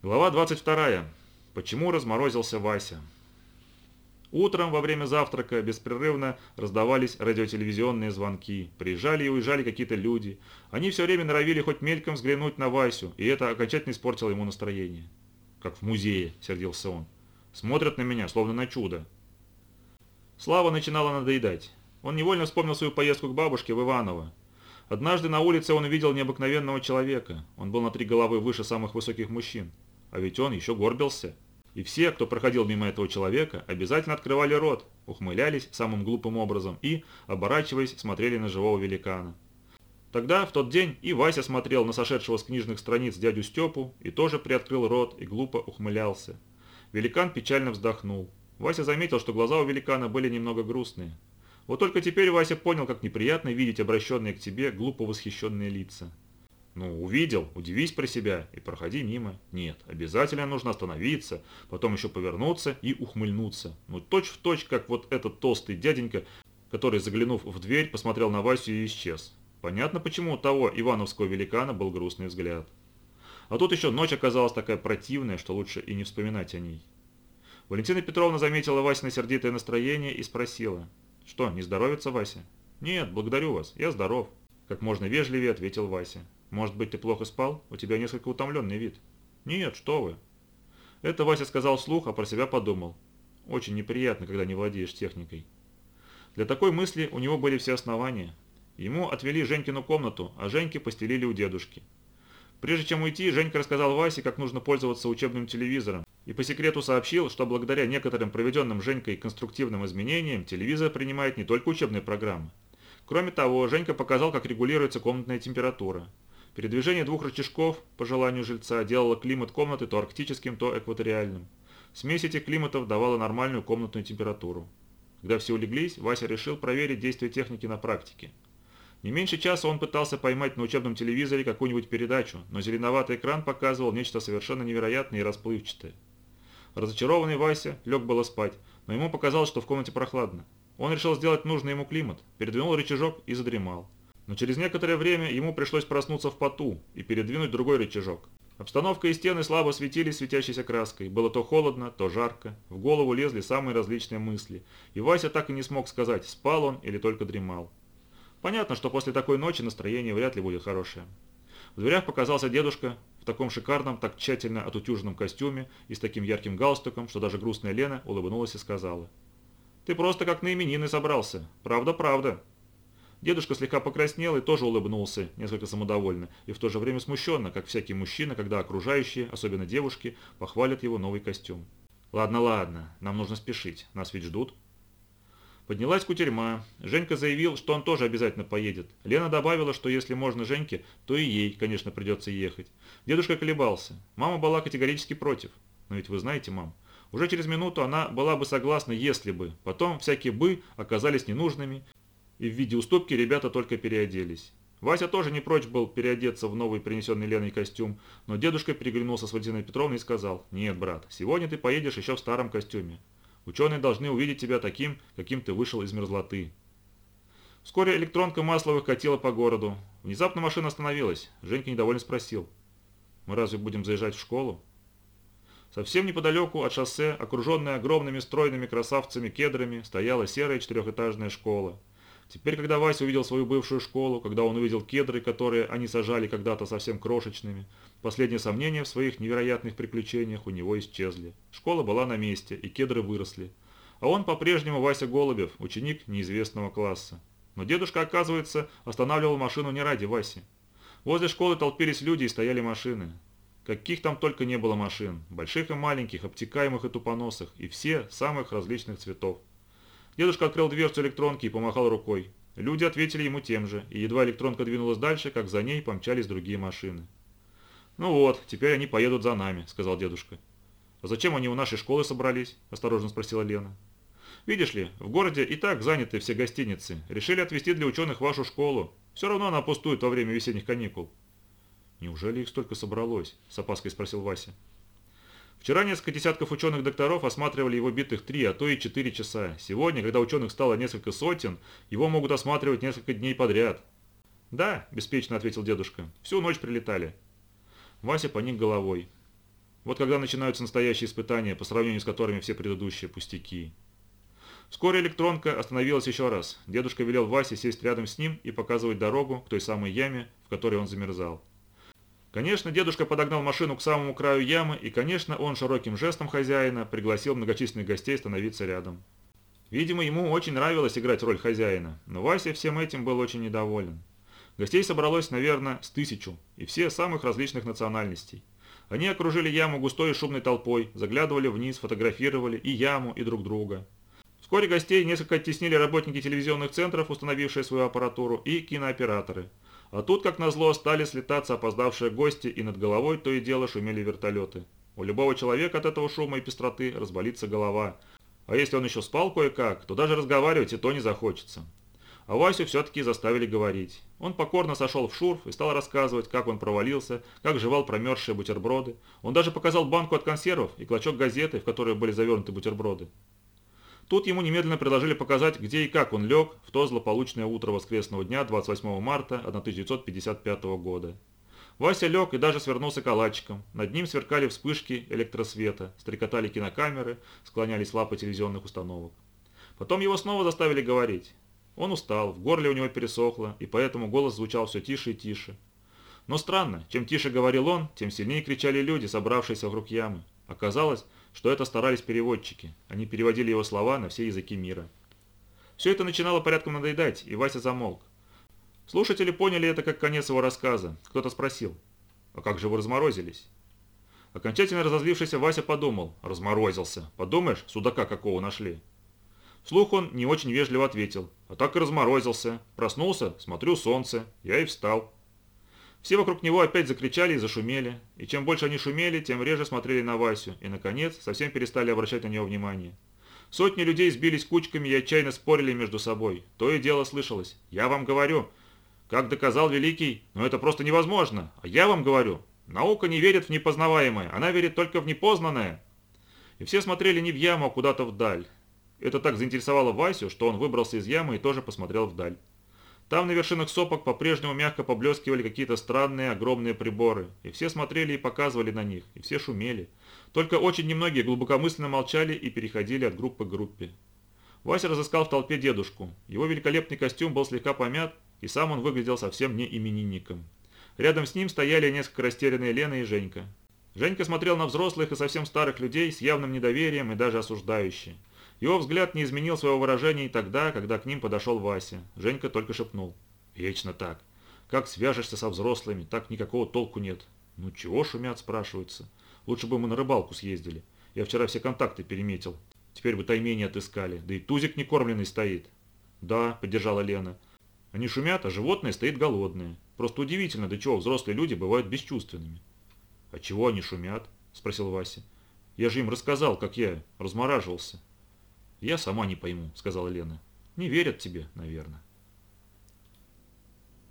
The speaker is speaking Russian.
Глава 22. Почему разморозился Вася? Утром во время завтрака беспрерывно раздавались радиотелевизионные звонки. Приезжали и уезжали какие-то люди. Они все время норовили хоть мельком взглянуть на Васю, и это окончательно испортило ему настроение. «Как в музее», — сердился он. «Смотрят на меня, словно на чудо». Слава начинала надоедать. Он невольно вспомнил свою поездку к бабушке в Иваново. Однажды на улице он увидел необыкновенного человека. Он был на три головы выше самых высоких мужчин. А ведь он еще горбился. И все, кто проходил мимо этого человека, обязательно открывали рот, ухмылялись самым глупым образом и, оборачиваясь, смотрели на живого великана. Тогда, в тот день, и Вася смотрел на сошедшего с книжных страниц дядю Степу и тоже приоткрыл рот и глупо ухмылялся. Великан печально вздохнул. Вася заметил, что глаза у великана были немного грустные. Вот только теперь Вася понял, как неприятно видеть обращенные к тебе глупо восхищенные лица. Ну, увидел, удивись про себя и проходи мимо. Нет, обязательно нужно остановиться, потом еще повернуться и ухмыльнуться. Ну, точь в точь, как вот этот толстый дяденька, который, заглянув в дверь, посмотрел на Васю и исчез. Понятно, почему у того ивановского великана был грустный взгляд. А тут еще ночь оказалась такая противная, что лучше и не вспоминать о ней. Валентина Петровна заметила Васина сердитое настроение и спросила. «Что, не здоровится Вася?» «Нет, благодарю вас, я здоров», – как можно вежливее ответил Вася. Может быть, ты плохо спал? У тебя несколько утомленный вид». «Нет, что вы». Это Вася сказал вслух, а про себя подумал. Очень неприятно, когда не владеешь техникой. Для такой мысли у него были все основания. Ему отвели Женькину комнату, а Женьке постелили у дедушки. Прежде чем уйти, Женька рассказал Васе, как нужно пользоваться учебным телевизором, и по секрету сообщил, что благодаря некоторым проведенным Женькой конструктивным изменениям телевизор принимает не только учебные программы. Кроме того, Женька показал, как регулируется комнатная температура. Передвижение двух рычажков, по желанию жильца, делало климат комнаты то арктическим, то экваториальным. Смесь этих климатов давала нормальную комнатную температуру. Когда все улеглись, Вася решил проверить действие техники на практике. Не меньше часа он пытался поймать на учебном телевизоре какую-нибудь передачу, но зеленоватый экран показывал нечто совершенно невероятное и расплывчатое. Разочарованный Вася лег было спать, но ему показалось, что в комнате прохладно. Он решил сделать нужный ему климат, передвинул рычажок и задремал. Но через некоторое время ему пришлось проснуться в поту и передвинуть другой рычажок. Обстановка и стены слабо светились светящейся краской. Было то холодно, то жарко. В голову лезли самые различные мысли. И Вася так и не смог сказать, спал он или только дремал. Понятно, что после такой ночи настроение вряд ли будет хорошее. В дверях показался дедушка в таком шикарном, так тщательно отутюженном костюме и с таким ярким галстуком, что даже грустная Лена улыбнулась и сказала. «Ты просто как на именины собрался. Правда, правда. Дедушка слегка покраснел и тоже улыбнулся, несколько самодовольно, и в то же время смущенно, как всякий мужчина, когда окружающие, особенно девушки, похвалят его новый костюм. «Ладно, ладно, нам нужно спешить, нас ведь ждут». Поднялась кутерьма. Женька заявил, что он тоже обязательно поедет. Лена добавила, что если можно Женьке, то и ей, конечно, придется ехать. Дедушка колебался. Мама была категорически против. Но ведь вы знаете, мам, уже через минуту она была бы согласна, если бы. Потом всякие «бы» оказались ненужными, и в виде уступки ребята только переоделись. Вася тоже не прочь был переодеться в новый принесенный Леной костюм, но дедушка переглянулся с Валентиной Петровной и сказал, «Нет, брат, сегодня ты поедешь еще в старом костюме. Ученые должны увидеть тебя таким, каким ты вышел из мерзлоты». Вскоре электронка Масловых катила по городу. Внезапно машина остановилась. Женька недовольно спросил, «Мы разве будем заезжать в школу?» Совсем неподалеку от шоссе, окруженная огромными стройными красавцами-кедрами, стояла серая четырехэтажная школа. Теперь, когда Вася увидел свою бывшую школу, когда он увидел кедры, которые они сажали когда-то совсем крошечными, последние сомнения в своих невероятных приключениях у него исчезли. Школа была на месте, и кедры выросли. А он по-прежнему Вася Голубев, ученик неизвестного класса. Но дедушка, оказывается, останавливал машину не ради Васи. Возле школы толпились люди и стояли машины. Каких там только не было машин, больших и маленьких, обтекаемых и тупоносых, и все самых различных цветов. Дедушка открыл дверцу электронки и помахал рукой. Люди ответили ему тем же, и едва электронка двинулась дальше, как за ней помчались другие машины. «Ну вот, теперь они поедут за нами», – сказал дедушка. «А зачем они у нашей школы собрались?» – осторожно спросила Лена. «Видишь ли, в городе и так заняты все гостиницы. Решили отвезти для ученых вашу школу. Все равно она пустует во время весенних каникул». «Неужели их столько собралось?» – с опаской спросил Вася. Вчера несколько десятков ученых-докторов осматривали его битых три, а то и четыре часа. Сегодня, когда ученых стало несколько сотен, его могут осматривать несколько дней подряд. «Да», – беспечно ответил дедушка, – «всю ночь прилетали». Вася поник головой. Вот когда начинаются настоящие испытания, по сравнению с которыми все предыдущие пустяки. Вскоре электронка остановилась еще раз. Дедушка велел Васе сесть рядом с ним и показывать дорогу к той самой яме, в которой он замерзал. Конечно, дедушка подогнал машину к самому краю ямы, и, конечно, он широким жестом хозяина пригласил многочисленных гостей становиться рядом. Видимо, ему очень нравилось играть роль хозяина, но Вася всем этим был очень недоволен. Гостей собралось, наверное, с тысячу, и все самых различных национальностей. Они окружили яму густой и шумной толпой, заглядывали вниз, фотографировали и яму, и друг друга. Вскоре гостей несколько оттеснили работники телевизионных центров, установившие свою аппаратуру, и кинооператоры. А тут, как назло, стали слетаться опоздавшие гости, и над головой то и дело шумели вертолеты. У любого человека от этого шума и пестроты разболится голова. А если он еще спал кое-как, то даже разговаривать и то не захочется. А Васю все-таки заставили говорить. Он покорно сошел в шурф и стал рассказывать, как он провалился, как жевал промерзшие бутерброды. Он даже показал банку от консервов и клочок газеты, в которой были завернуты бутерброды. Тут ему немедленно предложили показать, где и как он лег в то злополучное утро воскресного дня 28 марта 1955 года. Вася лег и даже свернулся калачиком. Над ним сверкали вспышки электросвета, стрекотали кинокамеры, склонялись лапы телевизионных установок. Потом его снова заставили говорить. Он устал, в горле у него пересохло, и поэтому голос звучал все тише и тише. Но странно, чем тише говорил он, тем сильнее кричали люди, собравшиеся вокруг ямы. Оказалось, что это старались переводчики. Они переводили его слова на все языки мира. Все это начинало порядком надоедать, и Вася замолк. Слушатели поняли это как конец его рассказа. Кто-то спросил, «А как же вы разморозились?» Окончательно разозлившийся Вася подумал, разморозился. Подумаешь, судака какого нашли. Вслух он не очень вежливо ответил, а так и разморозился. Проснулся, смотрю солнце, я и встал. Все вокруг него опять закричали и зашумели, и чем больше они шумели, тем реже смотрели на Васю, и, наконец, совсем перестали обращать на него внимание. Сотни людей сбились кучками и отчаянно спорили между собой. То и дело слышалось. «Я вам говорю, как доказал Великий, но это просто невозможно. А я вам говорю, наука не верит в непознаваемое, она верит только в непознанное». И все смотрели не в яму, а куда-то вдаль. Это так заинтересовало Васю, что он выбрался из ямы и тоже посмотрел вдаль. Там на вершинах сопок по-прежнему мягко поблескивали какие-то странные огромные приборы, и все смотрели и показывали на них, и все шумели. Только очень немногие глубокомысленно молчали и переходили от группы к группе. Вася разыскал в толпе дедушку. Его великолепный костюм был слегка помят, и сам он выглядел совсем не именинником. Рядом с ним стояли несколько растерянные Лена и Женька. Женька смотрел на взрослых и совсем старых людей с явным недоверием и даже осуждающе. Его взгляд не изменил своего выражения и тогда, когда к ним подошел Вася. Женька только шепнул. «Вечно так. Как свяжешься со взрослыми, так никакого толку нет. Ну чего шумят, спрашиваются. Лучше бы мы на рыбалку съездили. Я вчера все контакты переметил. Теперь бы таймени отыскали. Да и тузик не кормленный стоит». «Да», — поддержала Лена. «Они шумят, а животное стоит голодное. Просто удивительно, до чего взрослые люди бывают бесчувственными». «А чего они шумят?» – спросил Вася. «Я же им рассказал, как я размораживался». «Я сама не пойму», — сказала Лена. «Не верят тебе, наверное».